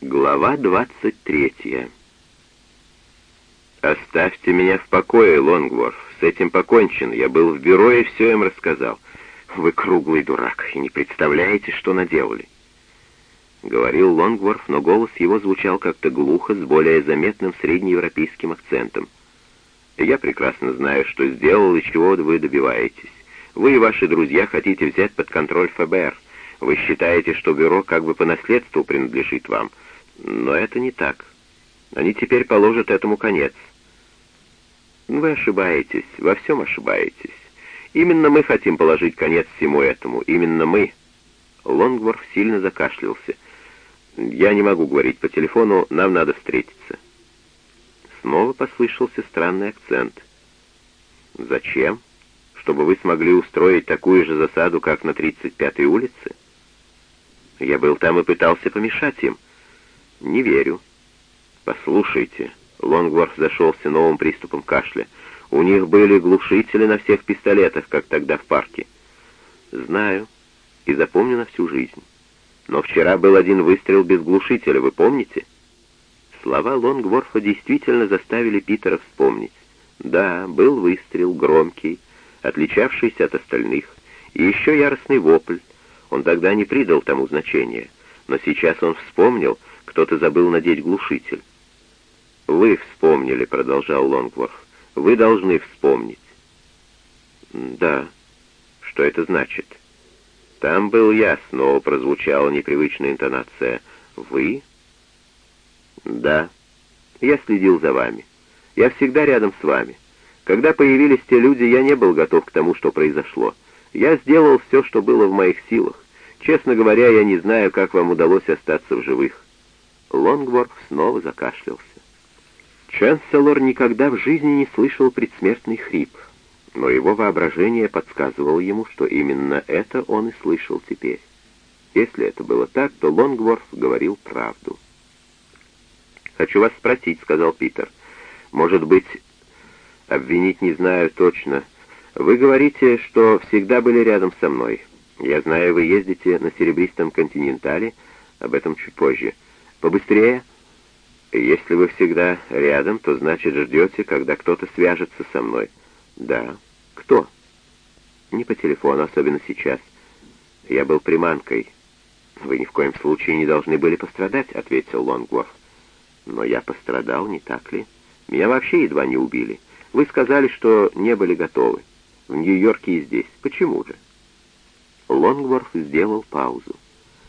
Глава двадцать третья. «Оставьте меня в покое, Лонгворф. С этим покончен. Я был в бюро и все им рассказал. Вы круглый дурак и не представляете, что наделали». Говорил Лонгворф, но голос его звучал как-то глухо, с более заметным среднеевропейским акцентом. «Я прекрасно знаю, что сделал и чего вы добиваетесь. Вы и ваши друзья хотите взять под контроль ФБР. Вы считаете, что бюро как бы по наследству принадлежит вам. Но это не так. Они теперь положат этому конец. Вы ошибаетесь, во всем ошибаетесь. Именно мы хотим положить конец всему этому. Именно мы. Лонгворф сильно закашлялся. Я не могу говорить по телефону, нам надо встретиться. Снова послышался странный акцент. Зачем? Чтобы вы смогли устроить такую же засаду, как на 35-й улице? Я был там и пытался помешать им. Не верю. Послушайте, Лонгворф зашелся новым приступом кашля. У них были глушители на всех пистолетах, как тогда в парке. Знаю. И запомню на всю жизнь. Но вчера был один выстрел без глушителя, вы помните? Слова Лонгворфа действительно заставили Питера вспомнить. Да, был выстрел, громкий, отличавшийся от остальных, и еще яростный вопль. Он тогда не придал тому значения, но сейчас он вспомнил, кто-то забыл надеть глушитель. «Вы вспомнили», — продолжал Лонгворф. «Вы должны вспомнить». «Да. Что это значит?» «Там был я», — снова прозвучала непривычная интонация. «Вы?» «Да. Я следил за вами. Я всегда рядом с вами. Когда появились те люди, я не был готов к тому, что произошло. Я сделал все, что было в моих силах. Честно говоря, я не знаю, как вам удалось остаться в живых. Лонгворф снова закашлялся. Чанселор никогда в жизни не слышал предсмертный хрип, но его воображение подсказывало ему, что именно это он и слышал теперь. Если это было так, то Лонгворф говорил правду. «Хочу вас спросить», — сказал Питер. «Может быть, обвинить не знаю точно. Вы говорите, что всегда были рядом со мной. Я знаю, вы ездите на серебристом континентале, об этом чуть позже. Побыстрее. Если вы всегда рядом, то значит ждете, когда кто-то свяжется со мной. Да. Кто? Не по телефону, особенно сейчас. Я был приманкой. Вы ни в коем случае не должны были пострадать, ответил Лонгворф. Но я пострадал, не так ли? Меня вообще едва не убили. Вы сказали, что не были готовы. В Нью-Йорке и здесь. Почему же? Лонгворф сделал паузу.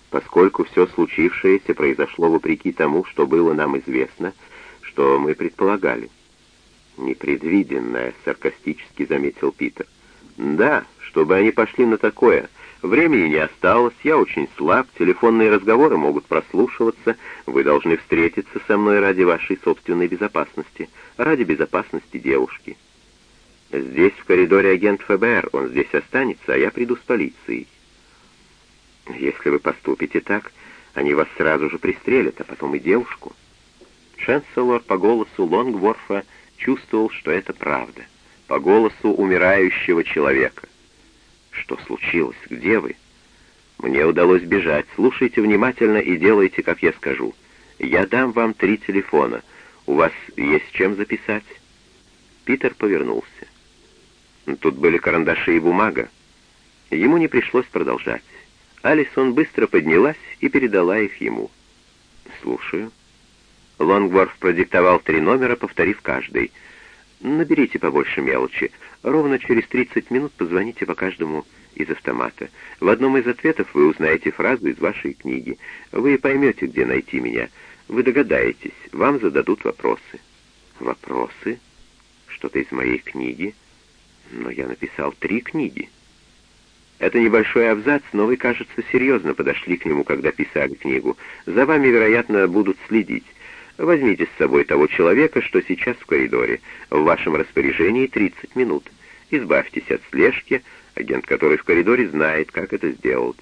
Поскольку все случившееся произошло вопреки тому, что было нам известно, что мы предполагали. «Непредвиденное», — саркастически заметил Питер. «Да, чтобы они пошли на такое. Времени не осталось, я очень слаб, телефонные разговоры могут прослушиваться, вы должны встретиться со мной ради вашей собственной безопасности, ради безопасности девушки». Здесь, в коридоре агент ФБР, он здесь останется, а я приду с полицией. Если вы поступите так, они вас сразу же пристрелят, а потом и девушку. Шенселор по голосу Лонгворфа чувствовал, что это правда. По голосу умирающего человека. Что случилось? Где вы? Мне удалось бежать. Слушайте внимательно и делайте, как я скажу. Я дам вам три телефона. У вас есть чем записать? Питер повернулся. Тут были карандаши и бумага. Ему не пришлось продолжать. Алисон быстро поднялась и передала их ему. «Слушаю». Лонгворф продиктовал три номера, повторив каждый. «Наберите побольше мелочи. Ровно через 30 минут позвоните по каждому из автомата. В одном из ответов вы узнаете фразу из вашей книги. Вы поймете, где найти меня. Вы догадаетесь. Вам зададут вопросы». «Вопросы? Что-то из моей книги?» Но я написал три книги. Это небольшой абзац, но вы, кажется, серьезно подошли к нему, когда писали книгу. За вами, вероятно, будут следить. Возьмите с собой того человека, что сейчас в коридоре. В вашем распоряжении 30 минут. Избавьтесь от слежки. Агент, который в коридоре, знает, как это сделать.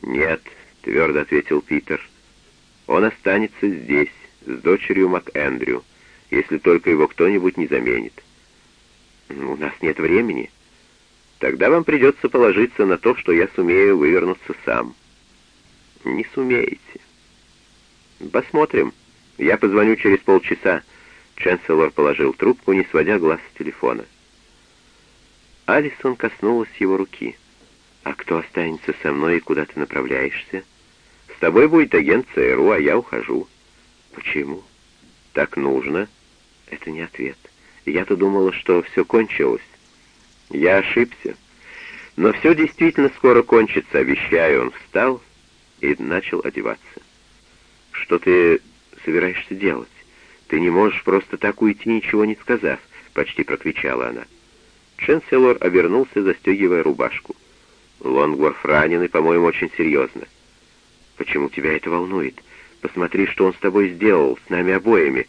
«Нет», — твердо ответил Питер. «Он останется здесь, с дочерью МакЭндрю, если только его кто-нибудь не заменит». «У нас нет времени. Тогда вам придется положиться на то, что я сумею вывернуться сам». «Не сумеете». «Посмотрим. Я позвоню через полчаса». Ченселор положил трубку, не сводя глаз с телефона. Алисон коснулась его руки. «А кто останется со мной и куда ты направляешься?» «С тобой будет агент ЦРУ, а я ухожу». «Почему?» «Так нужно». «Это не ответ. Я-то думала, что все кончилось». «Я ошибся. Но все действительно скоро кончится, обещаю». Он встал и начал одеваться. «Что ты собираешься делать? Ты не можешь просто так уйти, ничего не сказав», — почти прокричала она. Ченселор обернулся, застегивая рубашку. «Лонгворф ранен и, по-моему, очень серьезно». «Почему тебя это волнует? Посмотри, что он с тобой сделал, с нами обоими».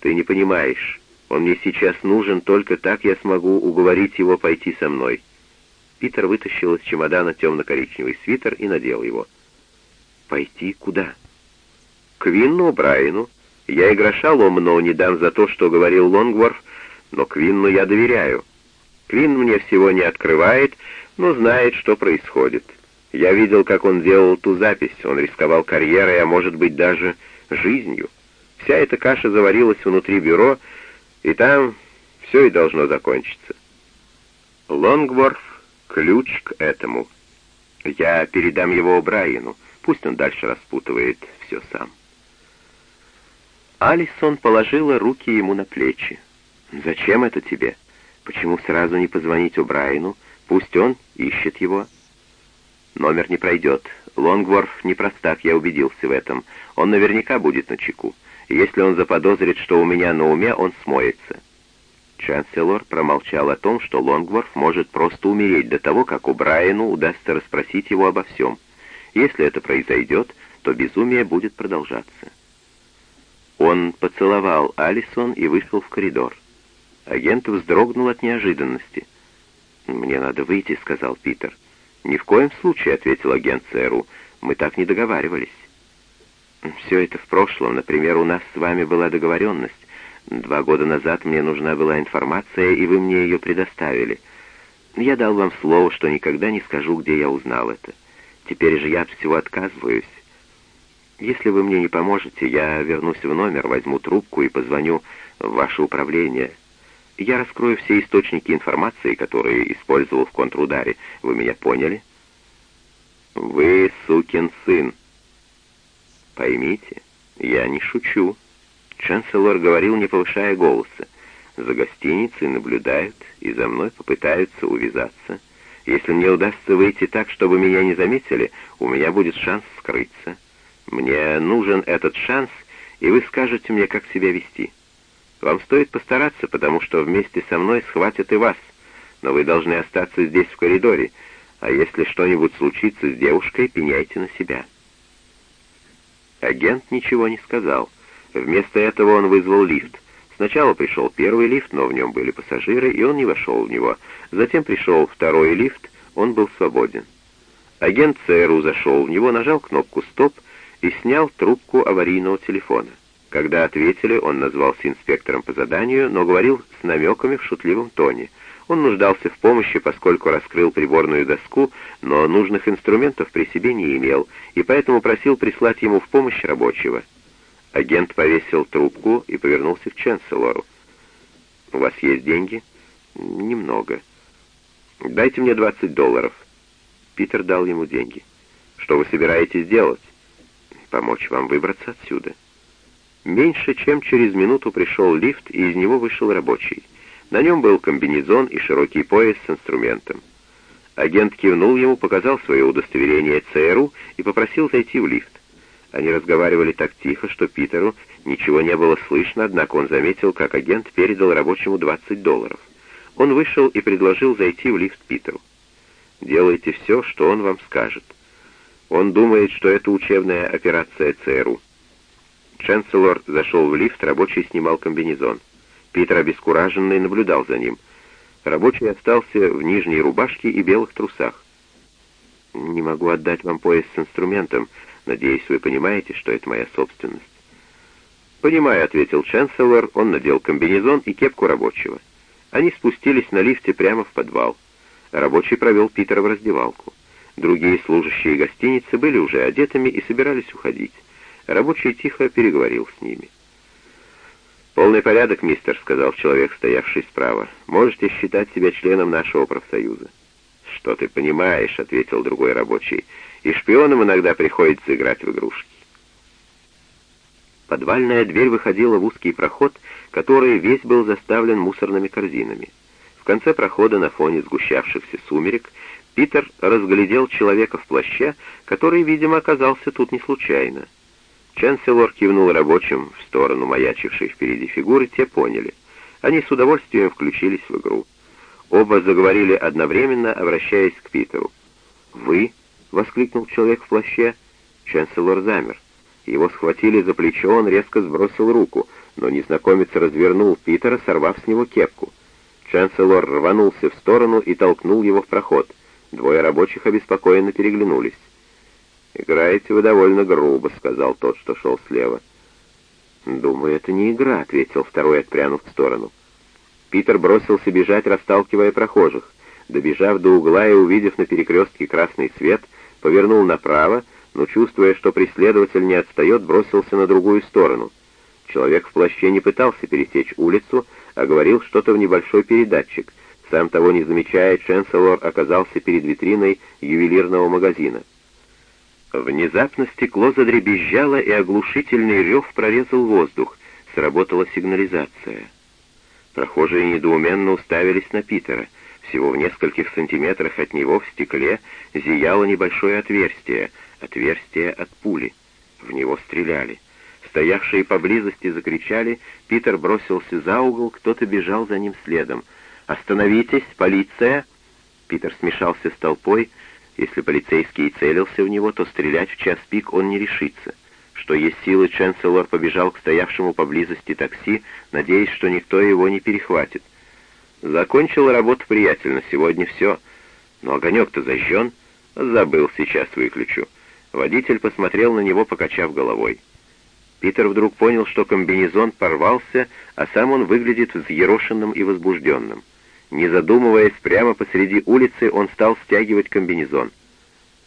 «Ты не понимаешь. Он мне сейчас нужен, только так я смогу уговорить его пойти со мной». Питер вытащил из чемодана темно-коричневый свитер и надел его. «Пойти куда?» «К Винну Брайану. Я и гроша ломаного не дам за то, что говорил Лонгворф, но Квинну я доверяю. Квин мне всего не открывает, но знает, что происходит. Я видел, как он делал ту запись, он рисковал карьерой, а может быть даже жизнью. Вся эта каша заварилась внутри бюро, и там все и должно закончиться. Лонгворф — ключ к этому. Я передам его Брайану, пусть он дальше распутывает все сам. Алисон положила руки ему на плечи. «Зачем это тебе? Почему сразу не позвонить Брайану? Пусть он ищет его». «Номер не пройдет. Лонгворф не простак, я убедился в этом. Он наверняка будет на чеку. Если он заподозрит, что у меня на уме, он смоется». Чанселор промолчал о том, что Лонгворф может просто умереть до того, как у Брайану удастся расспросить его обо всем. Если это произойдет, то безумие будет продолжаться. Он поцеловал Алисон и вышел в коридор. Агент вздрогнул от неожиданности. «Мне надо выйти», — сказал Питер. «Ни в коем случае», — ответил агент ЦРУ. «Мы так не договаривались». «Все это в прошлом. Например, у нас с вами была договоренность. Два года назад мне нужна была информация, и вы мне ее предоставили. Я дал вам слово, что никогда не скажу, где я узнал это. Теперь же я от всего отказываюсь. Если вы мне не поможете, я вернусь в номер, возьму трубку и позвоню в ваше управление». Я раскрою все источники информации, которые использовал в контрударе. Вы меня поняли? Вы сукин сын. Поймите, я не шучу. Чанселор говорил, не повышая голоса. За гостиницей наблюдают и за мной попытаются увязаться. Если мне удастся выйти так, чтобы меня не заметили, у меня будет шанс скрыться. Мне нужен этот шанс, и вы скажете мне, как себя вести. Вам стоит постараться, потому что вместе со мной схватят и вас, но вы должны остаться здесь в коридоре, а если что-нибудь случится с девушкой, пеняйте на себя». Агент ничего не сказал. Вместо этого он вызвал лифт. Сначала пришел первый лифт, но в нем были пассажиры, и он не вошел в него. Затем пришел второй лифт, он был свободен. Агент ЦРУ зашел в него, нажал кнопку «Стоп» и снял трубку аварийного телефона. Когда ответили, он назвался инспектором по заданию, но говорил с намеками в шутливом тоне. Он нуждался в помощи, поскольку раскрыл приборную доску, но нужных инструментов при себе не имел, и поэтому просил прислать ему в помощь рабочего. Агент повесил трубку и повернулся к Ченселору. «У вас есть деньги?» «Немного». «Дайте мне 20 долларов». Питер дал ему деньги. «Что вы собираетесь делать?» «Помочь вам выбраться отсюда». Меньше чем через минуту пришел лифт, и из него вышел рабочий. На нем был комбинезон и широкий пояс с инструментом. Агент кивнул ему, показал свое удостоверение ЦРУ и попросил зайти в лифт. Они разговаривали так тихо, что Питеру ничего не было слышно, однако он заметил, как агент передал рабочему 20 долларов. Он вышел и предложил зайти в лифт Питеру. «Делайте все, что он вам скажет. Он думает, что это учебная операция ЦРУ. Ченселор зашел в лифт, рабочий снимал комбинезон. Питер, обескураженный, наблюдал за ним. Рабочий остался в нижней рубашке и белых трусах. «Не могу отдать вам пояс с инструментом. Надеюсь, вы понимаете, что это моя собственность». «Понимаю», — ответил Ченселор. Он надел комбинезон и кепку рабочего. Они спустились на лифте прямо в подвал. Рабочий провел Питера в раздевалку. Другие служащие гостиницы были уже одетыми и собирались уходить. Рабочий тихо переговорил с ними. «Полный порядок, мистер», — сказал человек, стоявший справа. «Можете считать себя членом нашего профсоюза». «Что ты понимаешь?» — ответил другой рабочий. «И шпионам иногда приходится играть в игрушки». Подвальная дверь выходила в узкий проход, который весь был заставлен мусорными корзинами. В конце прохода на фоне сгущавшихся сумерек Питер разглядел человека в плаще, который, видимо, оказался тут не случайно. Чанселор кивнул рабочим в сторону маячившей впереди фигуры, те поняли. Они с удовольствием включились в игру. Оба заговорили одновременно, обращаясь к Питеру. «Вы?» — воскликнул человек в плаще. Чанселор замер. Его схватили за плечо, он резко сбросил руку, но незнакомец развернул Питера, сорвав с него кепку. Чанселор рванулся в сторону и толкнул его в проход. Двое рабочих обеспокоенно переглянулись. «Играете вы довольно грубо», — сказал тот, что шел слева. «Думаю, это не игра», — ответил второй, отпрянув в сторону. Питер бросился бежать, расталкивая прохожих. Добежав до угла и увидев на перекрестке красный свет, повернул направо, но, чувствуя, что преследователь не отстает, бросился на другую сторону. Человек в плаще не пытался пересечь улицу, а говорил что-то в небольшой передатчик. Сам того не замечая, Ченселор оказался перед витриной ювелирного магазина. Внезапно стекло задребезжало, и оглушительный рев прорезал воздух. Сработала сигнализация. Прохожие недоуменно уставились на Питера. Всего в нескольких сантиметрах от него в стекле зияло небольшое отверстие, отверстие от пули. В него стреляли. Стоявшие поблизости закричали, Питер бросился за угол, кто-то бежал за ним следом. «Остановитесь, полиция!» Питер смешался с толпой, если полицейский целился в него, то стрелять в час пик он не решится. Что есть силы, Ченселор побежал к стоявшему поблизости такси, надеясь, что никто его не перехватит. Закончил работу приятельно, сегодня все. Но огонек-то зажжен. Забыл, сейчас выключу. Водитель посмотрел на него, покачав головой. Питер вдруг понял, что комбинезон порвался, а сам он выглядит взъерошенным и возбужденным. Не задумываясь, прямо посреди улицы он стал стягивать комбинезон.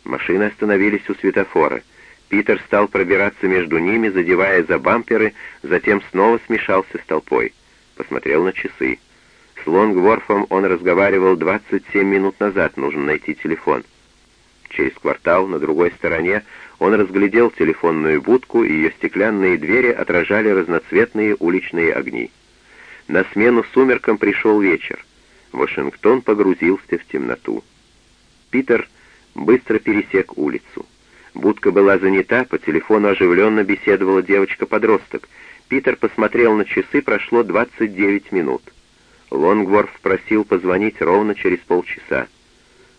Машины остановились у светофора. Питер стал пробираться между ними, задевая за бамперы, затем снова смешался с толпой. Посмотрел на часы. С Лонгворфом он разговаривал 27 минут назад, нужно найти телефон. Через квартал, на другой стороне, он разглядел телефонную будку, и ее стеклянные двери отражали разноцветные уличные огни. На смену сумеркам пришел вечер. Вашингтон погрузился в темноту. Питер быстро пересек улицу. Будка была занята, по телефону оживленно беседовала девочка-подросток. Питер посмотрел на часы, прошло 29 минут. Лонгворф просил позвонить ровно через полчаса.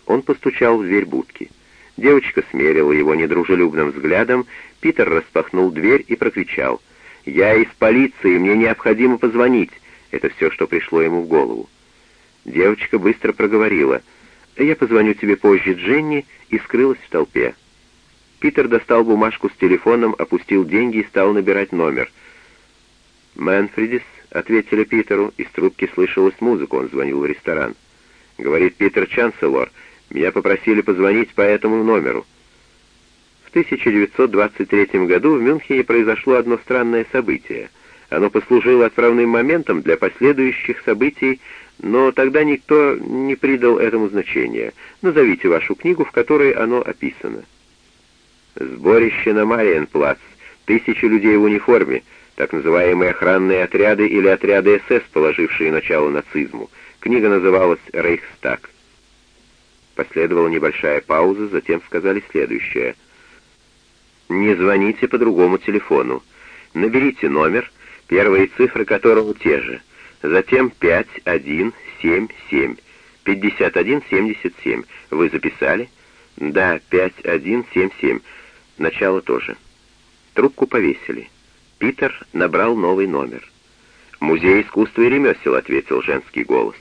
Он постучал в дверь будки. Девочка смерила его недружелюбным взглядом, Питер распахнул дверь и прокричал. «Я из полиции, мне необходимо позвонить!» Это все, что пришло ему в голову. Девочка быстро проговорила. «Я позвоню тебе позже, Дженни», и скрылась в толпе. Питер достал бумажку с телефоном, опустил деньги и стал набирать номер. «Мэнфридис», — ответили Питеру, из трубки слышалась музыка, он звонил в ресторан. Говорит Питер Чанселор, «Меня попросили позвонить по этому номеру». В 1923 году в Мюнхене произошло одно странное событие. Оно послужило отправным моментом для последующих событий но тогда никто не придал этому значения. Назовите вашу книгу, в которой оно описано. Сборище на Мариенплац. Тысячи людей в униформе, так называемые охранные отряды или отряды СС, положившие начало нацизму. Книга называлась «Рейхстаг». Последовала небольшая пауза, затем сказали следующее. «Не звоните по другому телефону. Наберите номер, первые цифры которого те же — Затем 5177. 5177. Вы записали? Да, 5177. Начало тоже. Трубку повесили. Питер набрал новый номер. «Музей искусства и ремесел», — ответил женский голос.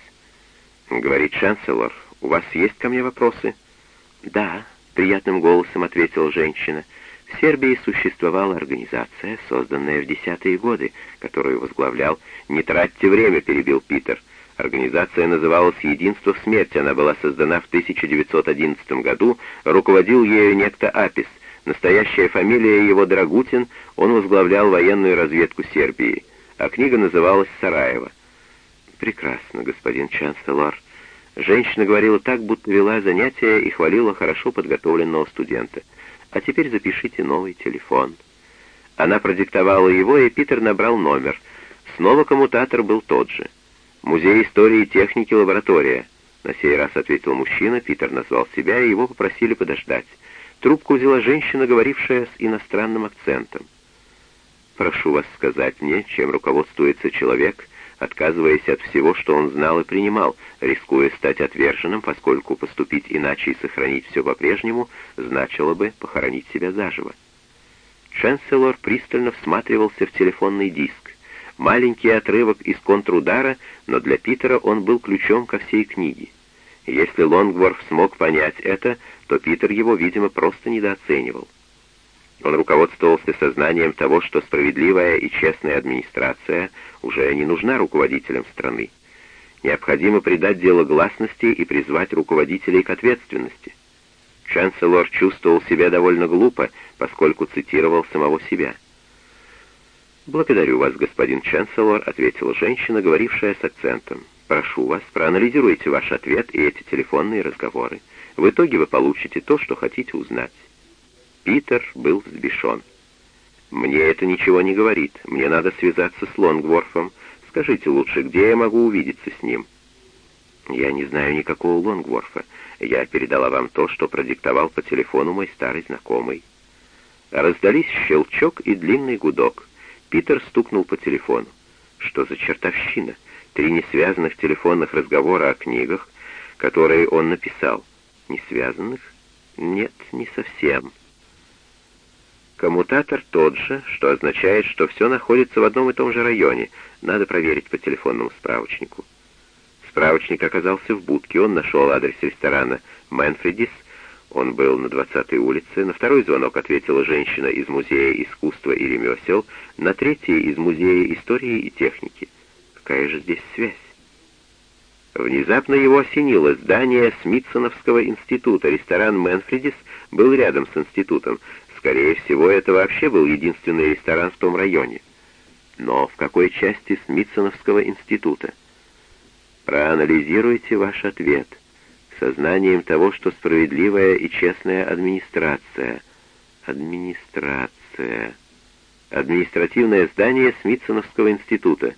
«Говорит Шанселор, у вас есть ко мне вопросы?» «Да», — приятным голосом ответила женщина. В Сербии существовала организация, созданная в десятые годы, которую возглавлял «Не тратьте время», — перебил Питер. Организация называлась «Единство в смерти». Она была создана в 1911 году, руководил ею некто Апис. Настоящая фамилия его Драгутин, он возглавлял военную разведку Сербии, а книга называлась «Сараево». «Прекрасно, господин Чанселор». Женщина говорила так, будто вела занятия и хвалила хорошо подготовленного студента. «А теперь запишите новый телефон». Она продиктовала его, и Питер набрал номер. Снова коммутатор был тот же. «Музей истории и техники, лаборатория». На сей раз ответил мужчина, Питер назвал себя, и его попросили подождать. Трубку взяла женщина, говорившая с иностранным акцентом. «Прошу вас сказать мне, чем руководствуется человек, отказываясь от всего, что он знал и принимал, рискуя стать отверженным, поскольку поступить иначе и сохранить все по-прежнему значило бы похоронить себя заживо». Чанселор пристально всматривался в телефонный диск. Маленький отрывок из контрудара, но для Питера он был ключом ко всей книге. Если Лонгворф смог понять это, то Питер его, видимо, просто недооценивал. Он руководствовался сознанием того, что справедливая и честная администрация уже не нужна руководителям страны. Необходимо придать дело гласности и призвать руководителей к ответственности. Чанселор чувствовал себя довольно глупо, поскольку цитировал самого себя. «Благодарю вас, господин Чанселор», — ответила женщина, говорившая с акцентом. «Прошу вас, проанализируйте ваш ответ и эти телефонные разговоры. В итоге вы получите то, что хотите узнать». Питер был взбешен. «Мне это ничего не говорит. Мне надо связаться с Лонгворфом. Скажите лучше, где я могу увидеться с ним?» «Я не знаю никакого Лонгворфа. Я передала вам то, что продиктовал по телефону мой старый знакомый». Раздались щелчок и длинный гудок. Питер стукнул по телефону. Что за чертовщина? Три несвязанных телефонных разговора о книгах, которые он написал. Несвязанных? Нет, не совсем. Коммутатор тот же, что означает, что все находится в одном и том же районе. Надо проверить по телефонному справочнику. Справочник оказался в будке, он нашел адрес ресторана «Мэнфредис», он был на 20-й улице. На второй звонок ответила женщина из Музея искусства и ремесел, на третий — из Музея истории и техники. Какая же здесь связь? Внезапно его осенило. Здание Смитсоновского института, ресторан «Мэнфредис» был рядом с институтом. Скорее всего, это вообще был единственный ресторан в том районе. Но в какой части Смитсоновского института? Проанализируйте ваш ответ сознанием того, что справедливая и честная администрация. Администрация. Административное здание Смитсоновского института.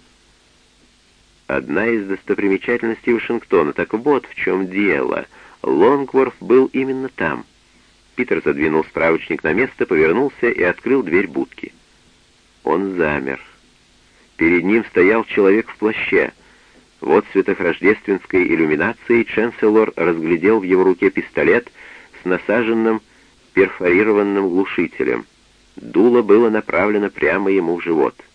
Одна из достопримечательностей Вашингтона. Так вот в чем дело. Лонгворф был именно там. Питер задвинул справочник на место, повернулся и открыл дверь будки. Он замер. Перед ним стоял человек в плаще — в отцветах рождественской иллюминации Ченселор разглядел в его руке пистолет с насаженным перфорированным глушителем. Дуло было направлено прямо ему в живот —